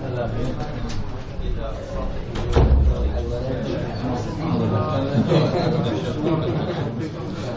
Thank you.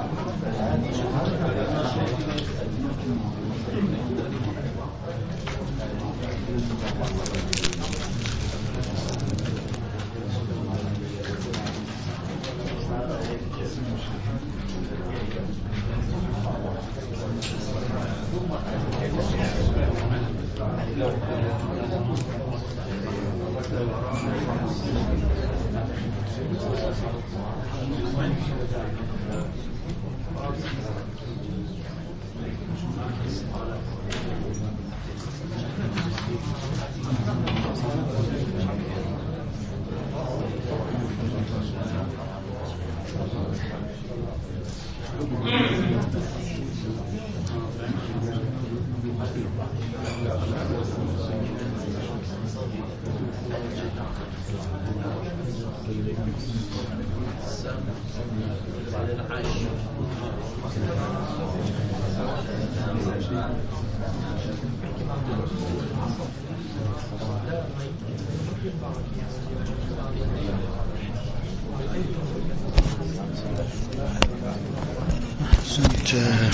Sind, äh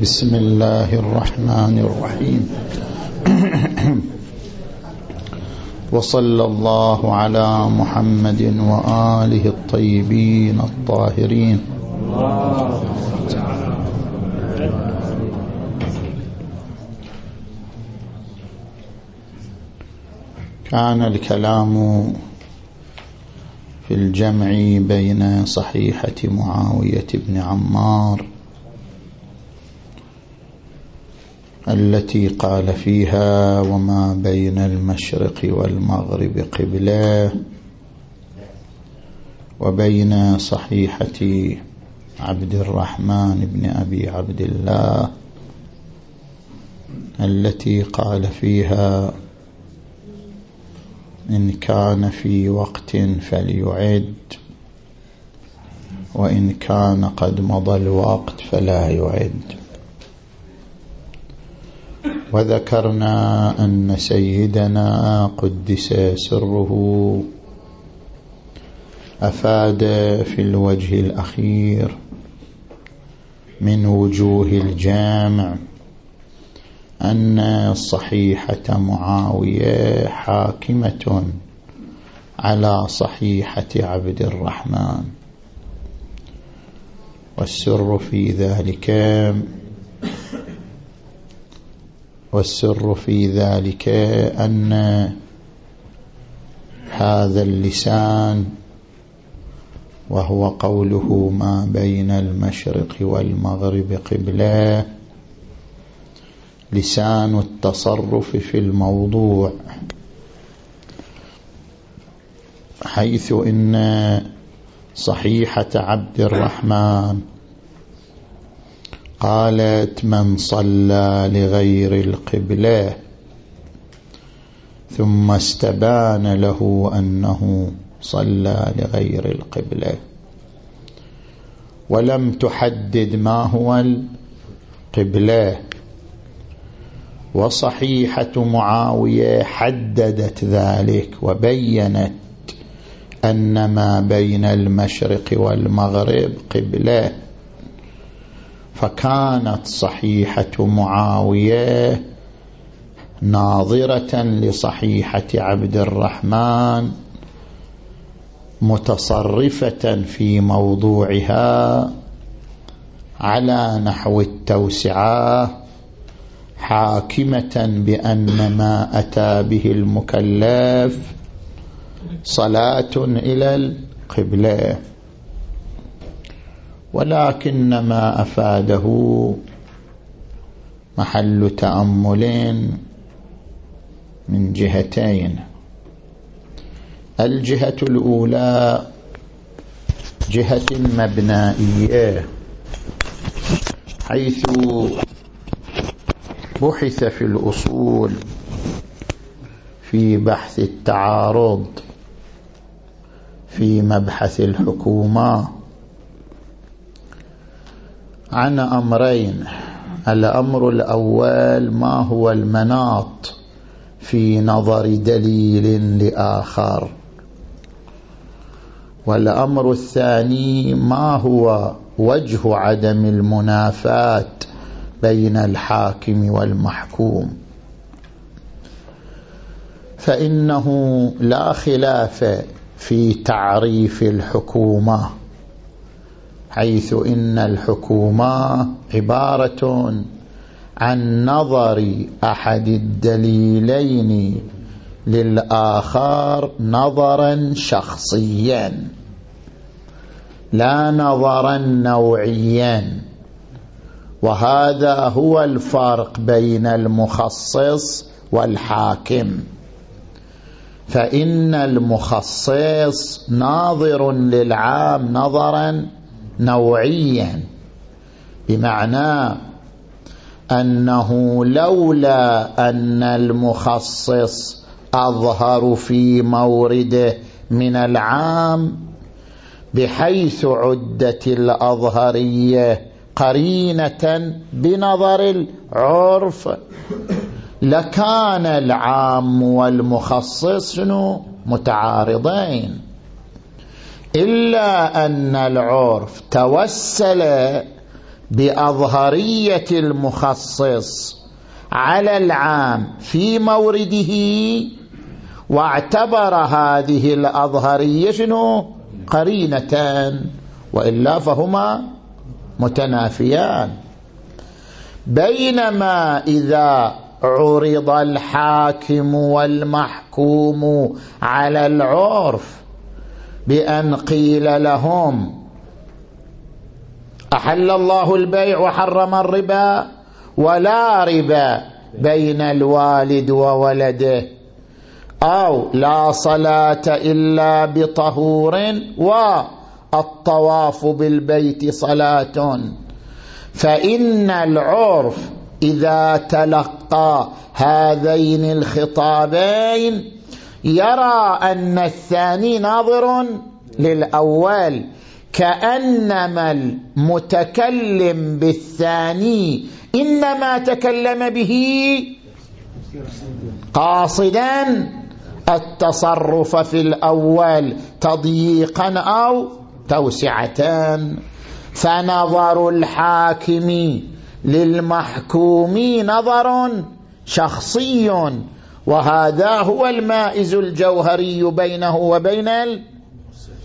بسم الله الرحمن الرحيم. وصلى الله على محمد وآله الطيبين الطاهرين. كان الكلام في الجمع بين صحيحة معاوية بن عمار التي قال فيها وما بين المشرق والمغرب قبلة وبين صحيحة عبد الرحمن بن أبي عبد الله التي قال فيها إن كان في وقت فليعد وإن كان قد مضى الوقت فلا يعد. وذكرنا أن سيدنا قدس سره أفاد في الوجه الأخير من وجوه الجامع أن الصحيحة معاوية حاكمة على صحيحة عبد الرحمن والسر في ذلك والسر في ذلك أن هذا اللسان وهو قوله ما بين المشرق والمغرب قبلة. لسان التصرف في الموضوع حيث إن صحيحة عبد الرحمن قالت من صلى لغير القبلة. ثم استبان له أنه صلى لغير القبلة. ولم تحدد ما هو القبلة. وصحيحة معاوية حددت ذلك وبينت أن ما بين المشرق والمغرب قبلة. فكانت صحيحة معاوية ناظرة لصحيحة عبد الرحمن متصرفة في موضوعها على نحو التوسعة حاكمة بأن ما أتى به المكلف صلاة إلى القبلة. ولكن ما أفاده محل تأمل من جهتين. الجهة الأولى جهة مبنائية حيث بحث في الأصول في بحث التعارض في مبحث الحكومة عن أمرين. الأمر الأول ما هو المناط في نظر دليل لآخر. والأمر الثاني ما هو وجه عدم المنافاة بين الحاكم والمحكوم. فإنه لا خلاف في تعريف الحكومة. حيث إن الحكومة عبارة عن نظر أحد الدليلين للآخر نظرا شخصيا لا نظرا نوعيا. وهذا هو الفرق بين المخصص والحاكم. فإن المخصص ناظر للعام نظرا نوعيا بمعنى أنه لولا أن المخصص أظهر في مورده من العام بحيث عدت الأظهرية قرينة بنظر العرف لكان العام والمخصص متعارضين. إلا أن العرف توسل بأظهرية المخصص على العام في مورده واعتبر هذه الأظهرية شنو؟ قرينة وإلا فهما متنافيان. بينما إذا عرض الحاكم والمحكوم على العرف بأن قيل لهم أحل الله البيع وحرم الربا ولا ربا بين الوالد وولده أو لا صلاة إلا بطهور والطواف بالبيت صلاة. فإن العرف إذا تلقى هذين الخطابين يرى أن الثاني ناظر للأول كأنما المتكلم بالثاني إنما تكلم به قاصدا التصرف في الأول تضييقا أو توسعتان فنظر الحاكم للمحكوم نظر شخصي وهذا هو المائز الجوهري بينه وبين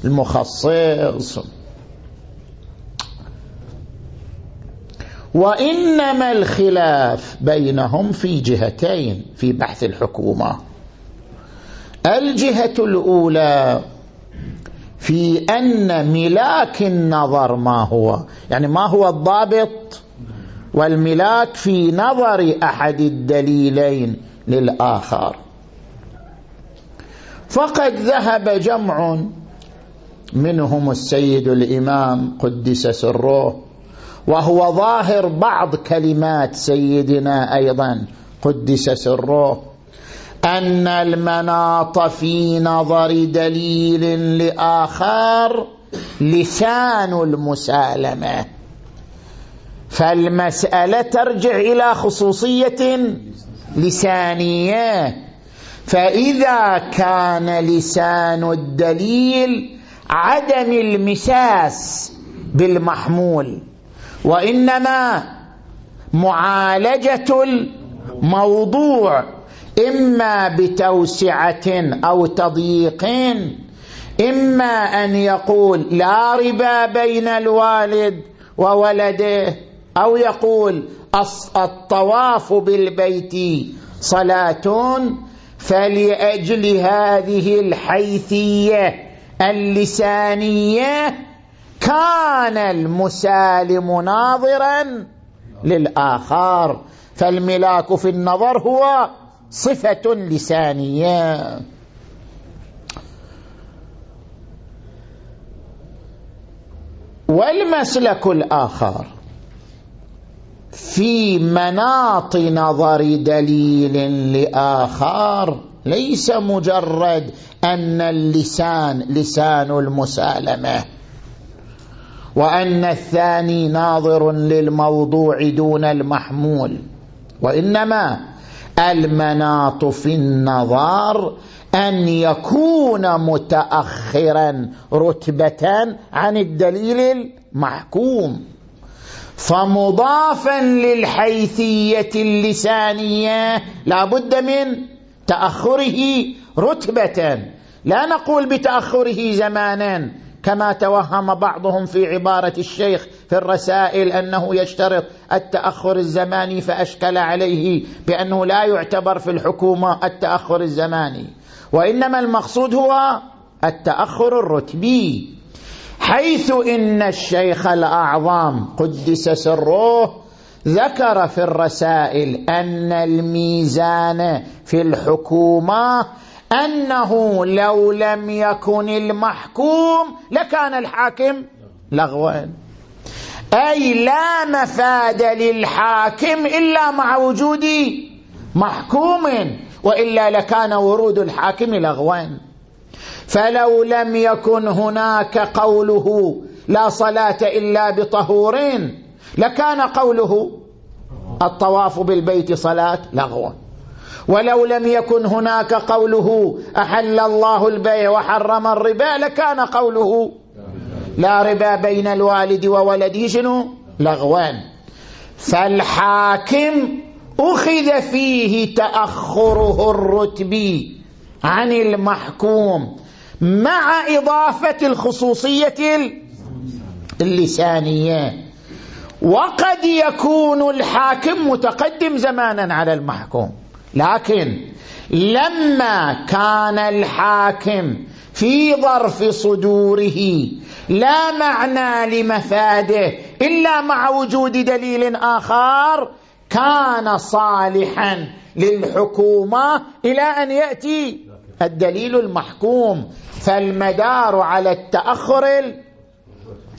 المخصص. وإنما الخلاف بينهم في جهتين في بحث الحكومة. الجهة الأولى في أن ملاك النظر ما هو؟ يعني ما هو الضابط؟ والملاك في نظر أحد الدليلين. للآخر. فقد ذهب جمع منهم السيد الإمام قدس سره وهو ظاهر بعض كلمات سيدنا أيضا قدس سره أن المناط في نظر دليل لآخر لسان المسالمة. فالمسألة ترجع إلى خصوصية لسانية. فإذا كان لسان الدليل عدم المساس بالمحمول وإنما معالجة الموضوع إما بتوسعة أو تضييق إما أن يقول لا ربا بين الوالد وولده. أو يقول الطواف بالبيت صلاة فلأجل هذه الحيثية اللسانية كان المسالم ناظرا للآخر. فالملاك في النظر هو صفة لسانية. والمسلك الآخر. في مناط نظر دليل لآخر ليس مجرد أن اللسان لسان المسالمة وأن الثاني ناظر للموضوع دون المحمول وإنما المناط في النظر أن يكون متأخرا رتبة عن الدليل المحكوم. فمضافا للحيثية اللسانية لا بد من تأخره رتبة. لا نقول بتأخره زمانا كما توهم بعضهم في عبارة الشيخ في الرسائل أنه يشترط التأخر الزماني فأشكل عليه بأنه لا يعتبر في الحكومة التأخر الزماني. وإنما المقصود هو التأخر الرتبي. حيث إن الشيخ الأعظم قدس سره ذكر في الرسائل أن الميزان في الحكومة أنه لو لم يكن المحكوم لكان الحاكم لغوا أي لا مفاد للحاكم إلا مع وجود محكوم وإلا لكان ورود الحاكم لغوا فلو لم يكن هناك قوله لا صلاة إلا بطهورين لكان قوله الطواف بالبيت صلاة لغوا ولو لم يكن هناك قوله أحل الله البيع وحرم الربا لكان قوله لا ربا بين الوالد وولده شنو؟ لغوان. فالحاكم أخذ فيه تأخره الرتبي عن المحكوم. مع إضافة الخصوصية اللسانية. وقد يكون الحاكم متقدم زمانا على المحكوم. لكن لما كان الحاكم في ظرف صدوره لا معنى لمفاده إلا مع وجود دليل آخر كان صالحا للحكومة إلى أن يأتي الدليل المحكوم. فالمدار على التأخر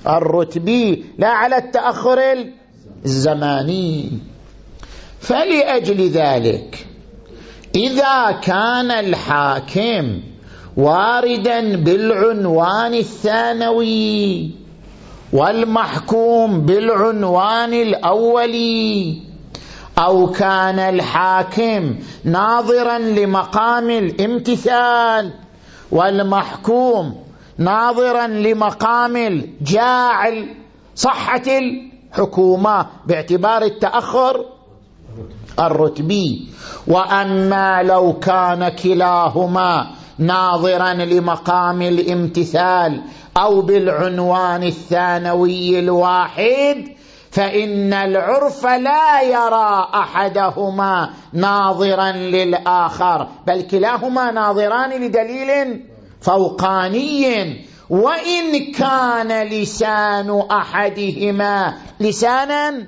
الرتبي لا على التأخر الزماني. فلأجل ذلك إذا كان الحاكم واردا بالعنوان الثانوي والمحكوم بالعنوان الأولي أو كان الحاكم ناظرا لمقام الامتثال والمحكوم ناظرا لمقام الجاعل صحة الحكومة باعتبار التأخر الرتبي. وأما لو كان كلاهما ناظرا لمقام الامتثال أو بالعنوان الثانوي الواحد فإن العرف لا يرى أحدهما ناظرا للآخر بل كلاهما ناظران لدليل فوقاني. وإن كان لسان أحدهما لسانا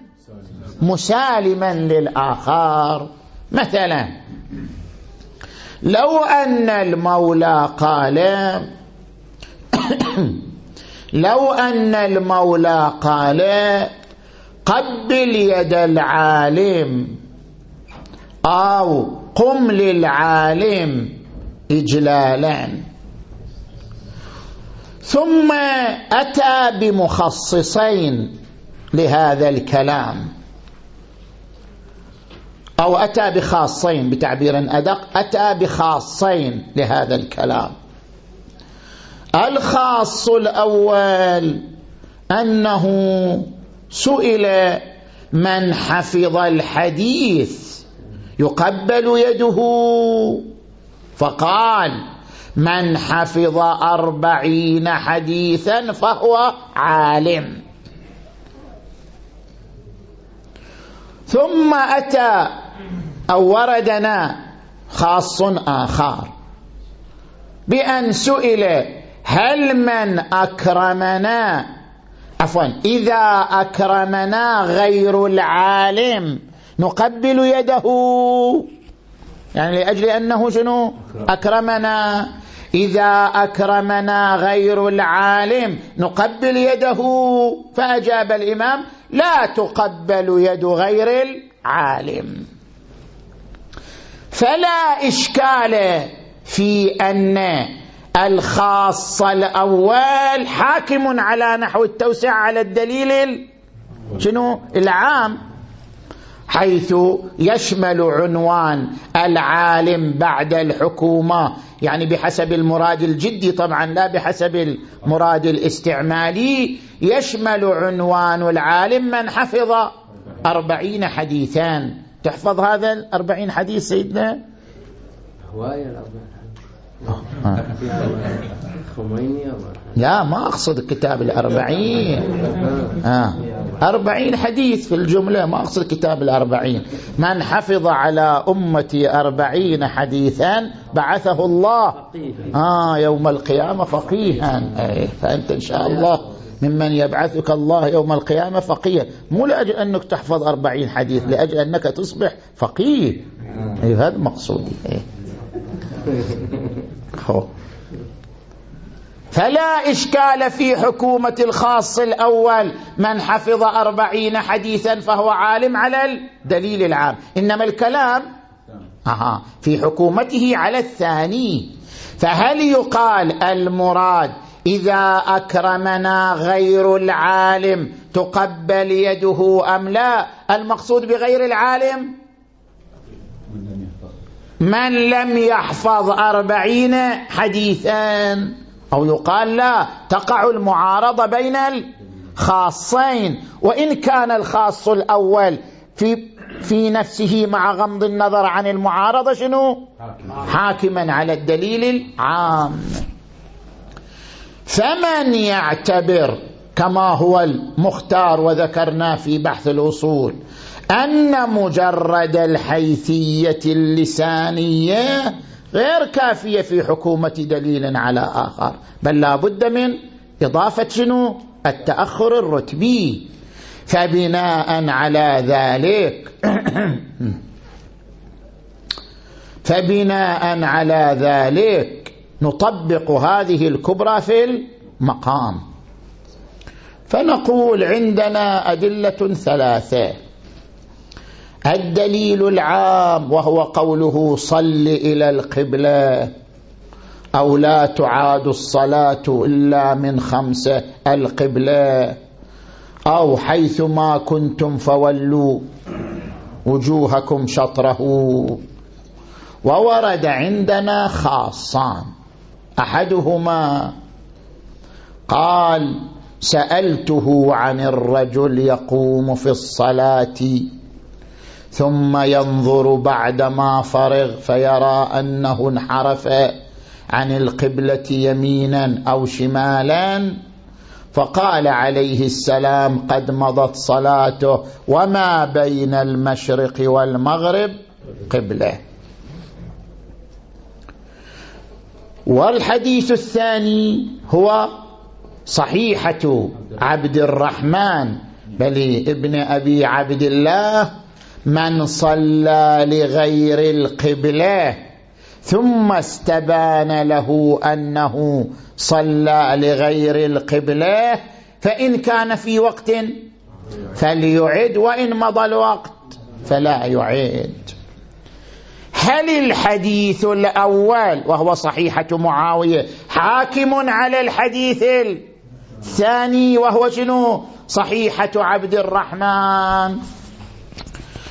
مسالما للآخر. مثلا لو أن المولى قال لو أن المولى قال قبل يد العالم. أو قم للعالم إجلالا. ثم أتى بمخصصين لهذا الكلام. أو أتى بخاصين بتعبير أدق أتى بخاصين لهذا الكلام. الخاص الأول أنه سئل من حفظ الحديث يقبل يده. فقال من حفظ أربعين حديثا فهو عالم. ثم أتى أو وردنا خاص آخر بأن سئل هل من أكرمنا عفوا إذا أكرمنا غير العالم نقبل يده. يعني لأجل أنه شنو؟ أكرمنا. إذا أكرمنا غير العالم نقبل يده. فأجاب الإمام لا تقبل يد غير العالم. فلا إشكال في أن الخاص الأول حاكم على نحو التوسع على الدليل شنو؟ العام. حيث يشمل عنوان العالم بعد الحكومة يعني بحسب المراد الجدي طبعا لا بحسب المراد الاستعمالي. يشمل عنوان العالم من حفظ أربعين حديثان تحفظ هذا الأربعين حديث سيدنا؟ هواية الأربعين. لا ما أقصد كتاب الأربعين. آه. أربعين حديث في الجملة ما أقصد كتاب الأربعين. من حفظ على أمتي أربعين حديثا بعثه الله. آه يوم القيامة فقيها. أي فأنت إن شاء الله ممن يبعثك الله يوم القيامة فقيها. مو لأجل أنك تحفظ أربعين حديث لأجل أنك تصبح فقيه. أي هذا مقصودي. أي. فلا إشكال في حكومة الخاص الأول من حفظ أربعين حديثا فهو عالم على الدليل العام. إنما الكلام أها في حكومته على الثاني. فهل يقال المراد إذا أكرمنا غير العالم تقبل يده أم لا؟ المقصود بغير العالم من لم يحفظ أربعين حديثا أو يقال لا تقع المعارضة بين الخاصين. وإن كان الخاص الأول في في نفسه مع غمض النظر عن المعارضة شنو؟ حاكما على الدليل العام. فمن يعتبر كما هو المختار وذكرنا في بحث الأصول أن مجرد الحيثية اللسانية غير كافية في حكومة دليل على آخر. بل لا بد من إضافة شنو؟ التأخر الرتبي. فبناء على ذلك فبناء على ذلك نطبق هذه الكبرى في المقام. فنقول عندنا أدلة ثلاثة. الدليل العام وهو قوله صل إلى القبلة أو لا تعاد الصلاة إلا من خمسة القبلة أو حيث ما كنتم فولوا وجوهكم شطره. وورد عندنا خاصان. أحدهما قال سألته عن الرجل يقوم في الصلاة ثم ينظر بعدما فرغ فيرى أنه انحرف عن القبلة يمينا أو شمالا فقال عليه السلام قد مضت صلاته وما بين المشرق والمغرب قبلة. والحديث الثاني هو صحيحة عبد الرحمن بل ابن أبي عبد الله من صلى لغير القبلة ثم استبان له أنه صلى لغير القبلة فإن كان في وقت فليعد وإن مضى الوقت فلا يعيد. هل الحديث الأول وهو صحيحة معاوية حاكم على الحديث الثاني وهو شنو؟ صحيحة عبد الرحمن.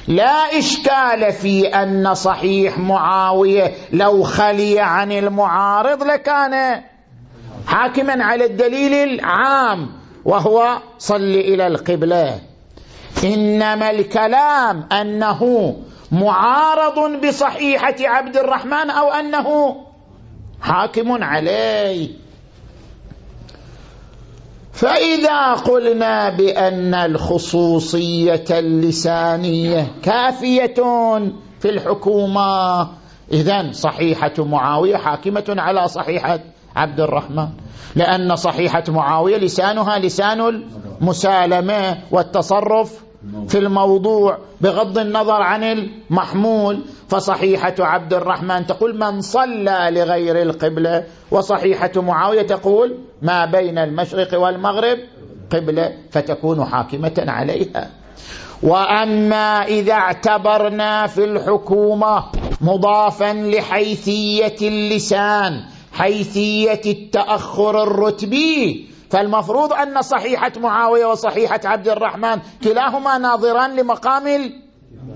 لا إشكال في أن صحيح معاوية لو خلي عن المعارض لكان حاكما على الدليل العام وهو صل إلى القبلة. إنما الكلام أنه معارض بصحيحة عبد الرحمن أو أنه حاكم عليه. فإذا قلنا بأن الخصوصية اللسانية كافية في الحكومة إذن صحيحة معاوية حاكمة على صحيحة عبد الرحمن. لأن صحيحة معاوية لسانها لسان المسالمة والتصرف في الموضوع بغض النظر عن المحمول فصحيحة عبد الرحمن تقول من صلى لغير القبلة وصحيحة معاوية تقول ما بين المشرق والمغرب قبلة فتكون حاكمة عليها. وأما إذا اعتبرنا في الحكومة مضافا لحيثية اللسان حيثية التأخر الرتبي فالمفروض أن صحيحة معاوية وصحيحة عبد الرحمن كلاهما ناظران لمقام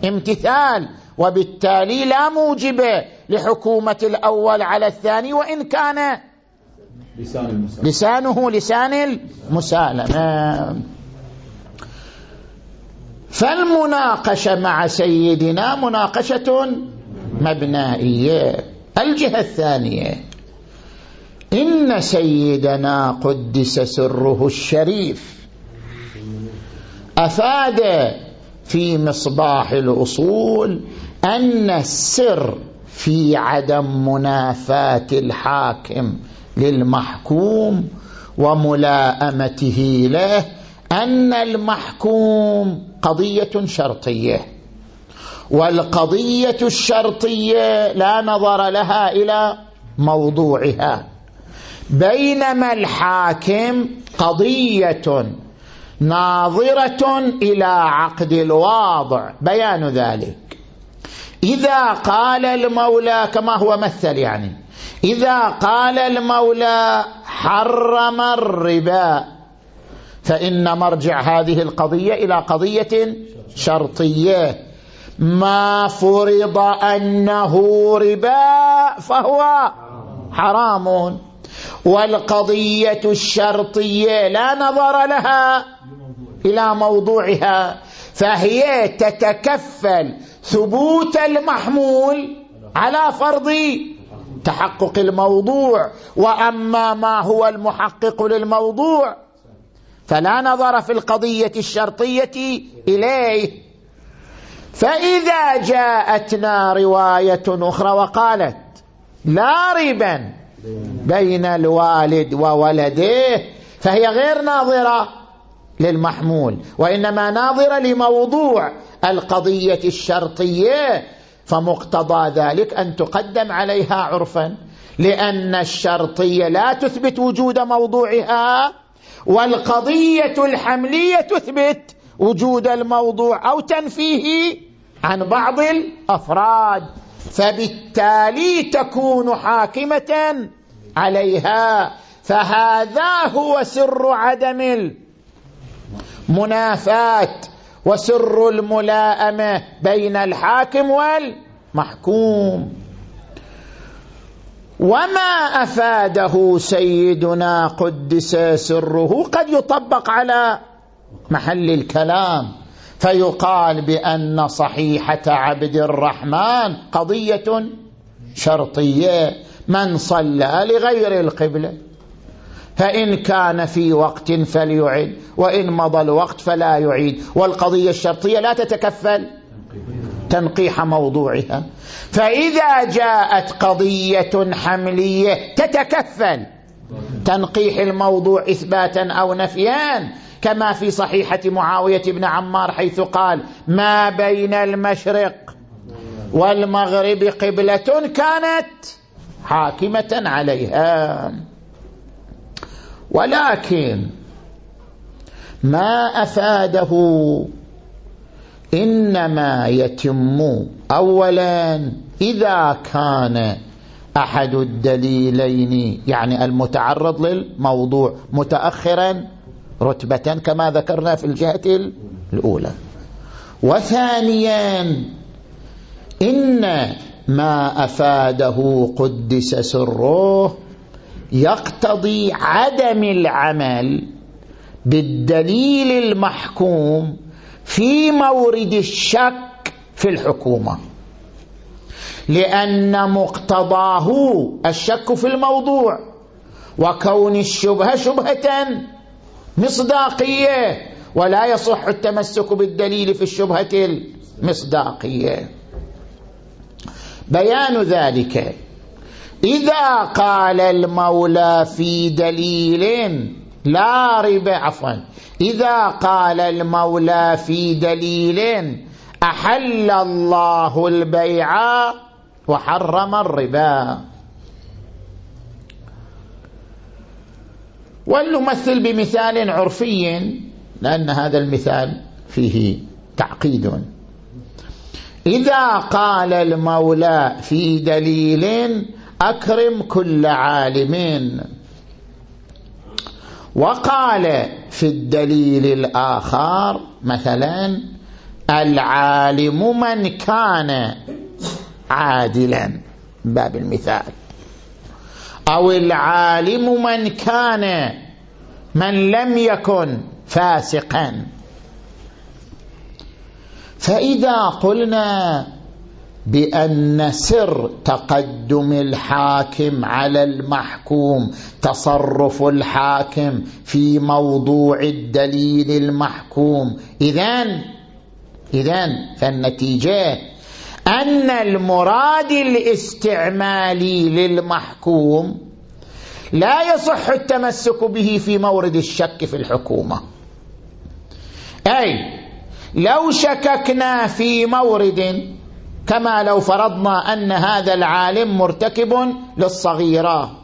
الامتثال وبالتالي لا موجب لحكومة الأول على الثاني وإن كان لسانه لسان المسالمة. فالمناقشة مع سيدنا مناقشة مبنائية الجهة الثانية. إن سيدنا قدس سره الشريف. أفاد في مصباح الأصول أن السر في عدم منافاة الحاكم للمحكوم وملاءمته له أن المحكوم قضية شرطية والقضية الشرطية لا نظر لها إلى موضوعها. بينما الحاكم قضية ناظرة إلى عقد الواضع. بيان ذلك. إذا قال المولى كما هو مثل يعني إذا قال المولى حرم الربا فإن مرجع هذه القضية إلى قضية شرطية. ما فرض أنه ربا فهو حرام. والقضية الشرطية لا نظر لها إلى موضوعها فهي تتكفل ثبوت المحمول على فرض تحقق الموضوع وأما ما هو المحقق للموضوع فلا نظر في القضية الشرطية إليه. فإذا جاءتنا رواية أخرى وقالت لا ريبا بين الوالد وولده فهي غير ناظرة للمحمول وإنما ناظرة لموضوع القضية الشرطية فمقتضى ذلك أن تقدم عليها عرفا لأن الشرطية لا تثبت وجود موضوعها والقضية الحملية تثبت وجود الموضوع أو تنفيه عن بعض الأفراد. فبالتالي تكون حاكمة عليها. فهذا هو سر عدم المنافاة وسر الملاءمه بين الحاكم والمحكوم. وما أفاده سيدنا قدس سره؟ قد يطبق على محل الكلام. فيقال بأن صحيحة عبد الرحمن قضية شرطية. من صلى لغير القبلة. فإن كان في وقت فليعد وإن مضى الوقت فلا يعيد. والقضية الشرطية لا تتكفل. تنقيح موضوعها. فإذا جاءت قضية حملية تتكفل. تنقيح الموضوع إثباتا أو نفيا. كما في صحيحة معاوية بن عمار حيث قال ما بين المشرق والمغرب قبلة كانت حاكمة عليها. ولكن ما أفاده إنما يتم أولا إذا كان أحد الدليلين يعني المتعرض للموضوع متأخرا رتبة كما ذكرنا في الجهة الأولى. وثانيا إن ما أفاده قدس سره يقتضي عدم العمل بالدليل المحكوم في مورد الشك في الحكومة. لأن مقتضاه الشك في الموضوع وكون الشبهة شبهة مصداقية. ولا يصح التمسك بالدليل في الشبهة المصداقية. بيان ذلك. إذا قال المولى في دليل لا ريب عفوا إذا قال المولى في دليل أحل الله البيع وحرم الربا. ولنمثل بمثال عرفي لأن هذا المثال فيه تعقيد. إذا قال المولى في دليل أكرم كل عالم. وقال في الدليل الآخر مثلا العالم من كان عادلا. باب المثال. أو العالم من كان من لم يكن فاسقا. فإذا قلنا بأن سر تقدم الحاكم على المحكوم تصرف الحاكم في موضوع الدليل المحكوم إذن إذن فالنتيجة أن المراد الاستعمالي للمحكوم لا يصح التمسك به في مورد الشك في الحكومة. أي لو شككنا في مورد كما لو فرضنا أن هذا العالم مرتكب للصغيرة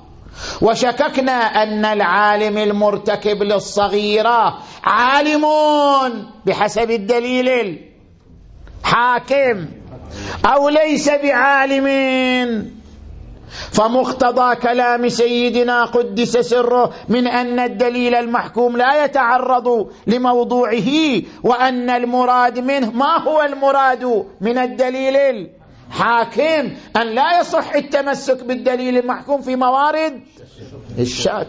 وشككنا أن العالم المرتكب للصغيرة عالم بحسب الدليل الحاكم. أو ليس بعالم. فمقتضى كلام سيدنا قدس سره من أن الدليل المحكوم لا يتعرض لموضوعه وأن المراد منه ما هو المراد من الدليل الحاكم؟ أن لا يصح التمسك بالدليل المحكوم في موارد الشك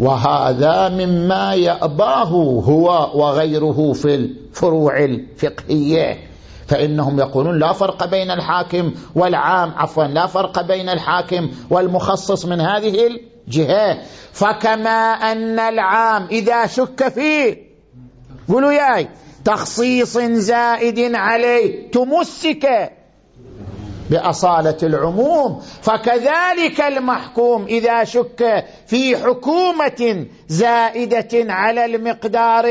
وهذا مما يأباه هو وغيره في الفروع الفقهية. فإنهم يقولون لا فرق بين الحاكم والعام عفوا لا فرق بين الحاكم والمخصص من هذه الجهة. فكما أن العام إذا شك فيه قولوا ياي تخصيص زائد عليه تمسك بأصالة العموم. فكذلك المحكوم إذا شك في حكومة زائدة على المقدار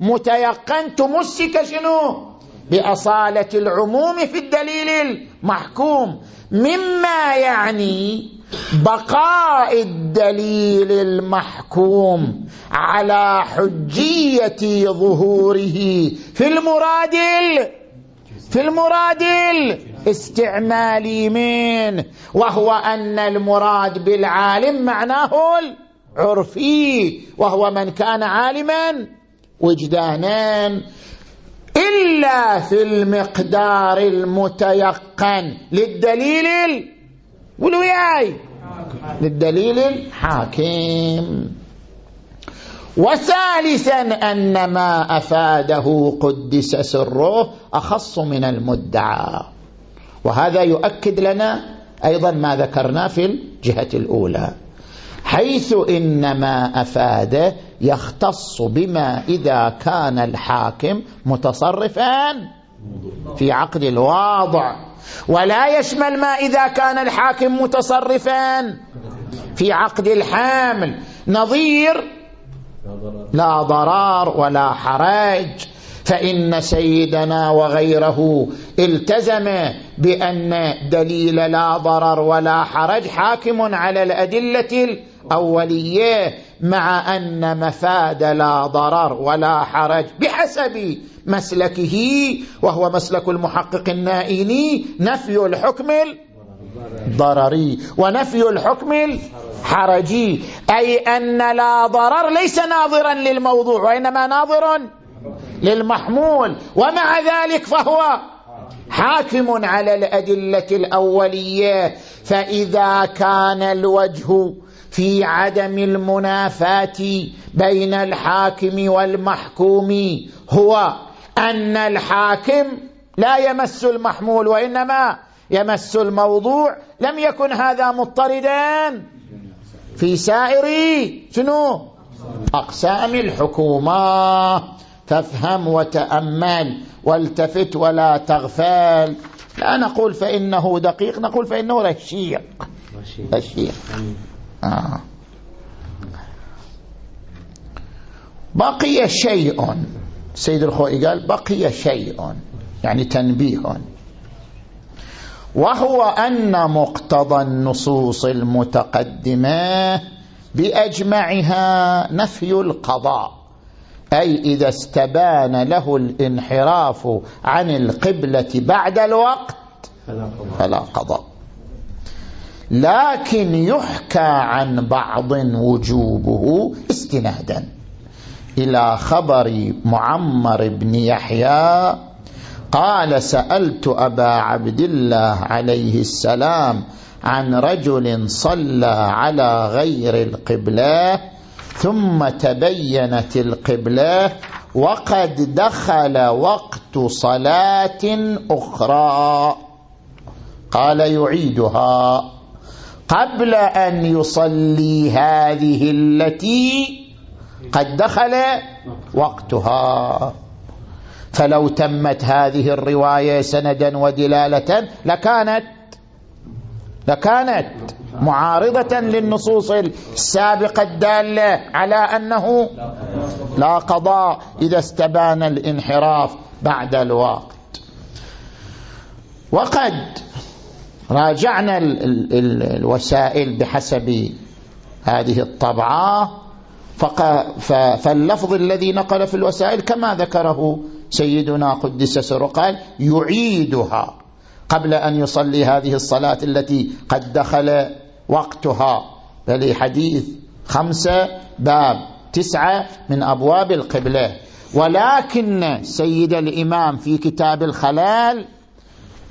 المتيقن تمسك شنو؟ بأصالة العموم في الدليل المحكوم. مما يعني بقاء الدليل المحكوم على حجية ظهوره في المراد في المراد الاستعمالي منه وهو أن المراد بالعالم معناه العرفي. وهو من كان عالما وجدانا إلا في المقدار المتيقن للدليل قولوا ياي للدليل الحاكم. وثالثا أن ما أفاده قدس سره أخص من المدعى. وهذا يؤكد لنا أيضا ما ذكرنا في الجهة الأولى. حيث إنما أفاد يختص بما إذا كان الحاكم متصرفا في عقد الواضع ولا يشمل ما إذا كان الحاكم متصرفا في عقد الحامل. نظير لا ضرار ولا حرج. فإن سيدنا وغيره التزم بأن دليل لا ضرر ولا حرج حاكم على الأدلة الأولية مع أن مفاد لا ضرر ولا حرج بحسب مسلكه وهو مسلك المحقق النائني نفي الحكم الضرري ونفي الحكم الحرجي. أي أن لا ضرر ليس ناظرا للموضوع وإنما ناظر للمحمول. ومع ذلك فهو حاكم على الأدلة الأولية. فإذا كان الوجه في عدم المنافاة بين الحاكم والمحكوم هو أن الحاكم لا يمس المحمول وإنما يمس الموضوع. لم يكن هذا مضطردا في سائر شنو؟ أقسام الحكومة. فافهم وتأمل والتفت ولا تغفل. لا نقول فإنه دقيق نقول فإنه رشيق. رشيق. آه. بقي شيء. سيد الخوئي قال بقي شيء يعني تنبيه. وهو أن مقتضى النصوص المتقدمة بأجمعها نفي القضاء. أي إذا استبان له الانحراف عن القبلة بعد الوقت فلا قضاء. لكن يحكى عن بعض وجوبه استنادا إلى خبر معمر بن يحيى قال سألت أبا عبد الله عليه السلام عن رجل صلى على غير القبلة ثم تبينت القبلة وقد دخل وقت صلاة أخرى. قال يعيدها. قبل أن يصلي هذه التي قد دخل وقتها. فلو تمت هذه الرواية سندا ودلالة لكانت لكانت معارضة للنصوص السابقة الدالة على أنه لا قضاء إذا استبان الانحراف بعد الوقت. وقد راجعنا الوسائل بحسب هذه الطبعة فاللفظ الذي نقل في الوسائل كما ذكره سيدنا قدس سر قال يعيدها قبل أن يصلي هذه الصلاة التي قد دخل وقتها. بل حديث خمسة باب تسعة من أبواب القبلة. ولكن سيد الإمام في كتاب الخلال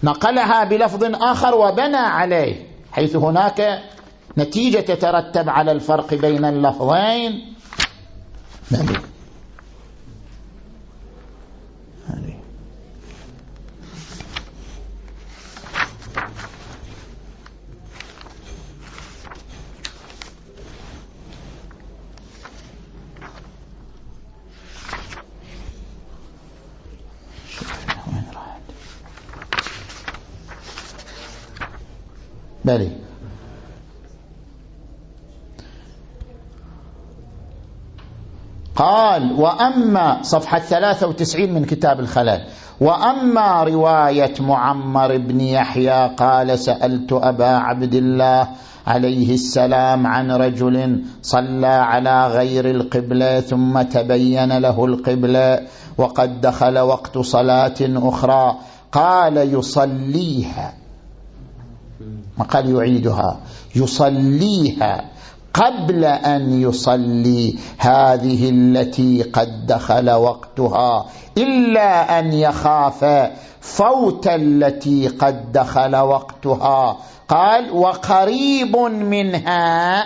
نقلها بلفظ آخر وبنى عليه حيث هناك نتيجة تترتب على الفرق بين اللفظين. نعم. بلي. قال وأما صفحة 93 من كتاب الخلال. وأما رواية معمر بن يحيى قال سألت أبا عبد الله عليه السلام عن رجل صلى على غير القبلة ثم تبين له القبلة وقد دخل وقت صلاة أخرى. قال يصليها. ما قال يعيدها. يصليها قبل أن يصلي. هذه التي قد دخل وقتها. إلا أن يخاف فوت التي قد دخل وقتها. قال وقريب منها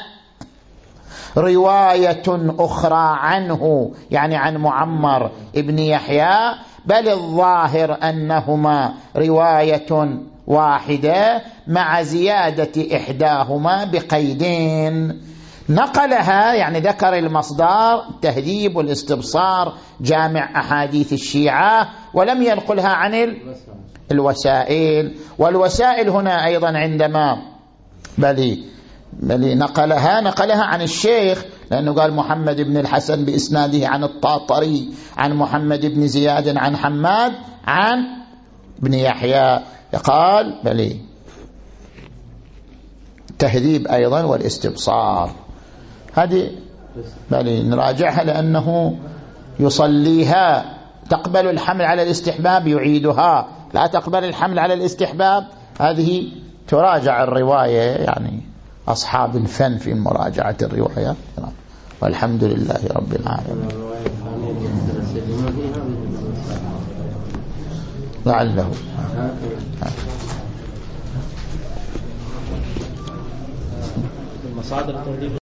رواية أخرى عنه يعني عن معمر ابن يحيى. بل الظاهر أنهما رواية واحدة مع زيادة إحداهما بقيدين. نقلها يعني ذكر المصدر التهذيب والاستبصار جامع أحاديث الشيعة ولم ينقلها عن الوسائل. والوسائل هنا أيضا عندما بل بل نقلها نقلها عن الشيخ لأنه قال محمد بن الحسن بإسناده عن الطاطري عن محمد بن زياد عن حماد عن ابن يحيى قال بلي تهذيب أيضا والاستبصار. هذه بل نراجعها لأنه يصليها. تقبل الحمل على الاستحباب يعيدها. لا تقبل الحمل على الاستحباب. هذه تراجع الرواية يعني أصحاب الفن في مراجعة الروايات. والحمد لله رب العالمين. لعله. مصادر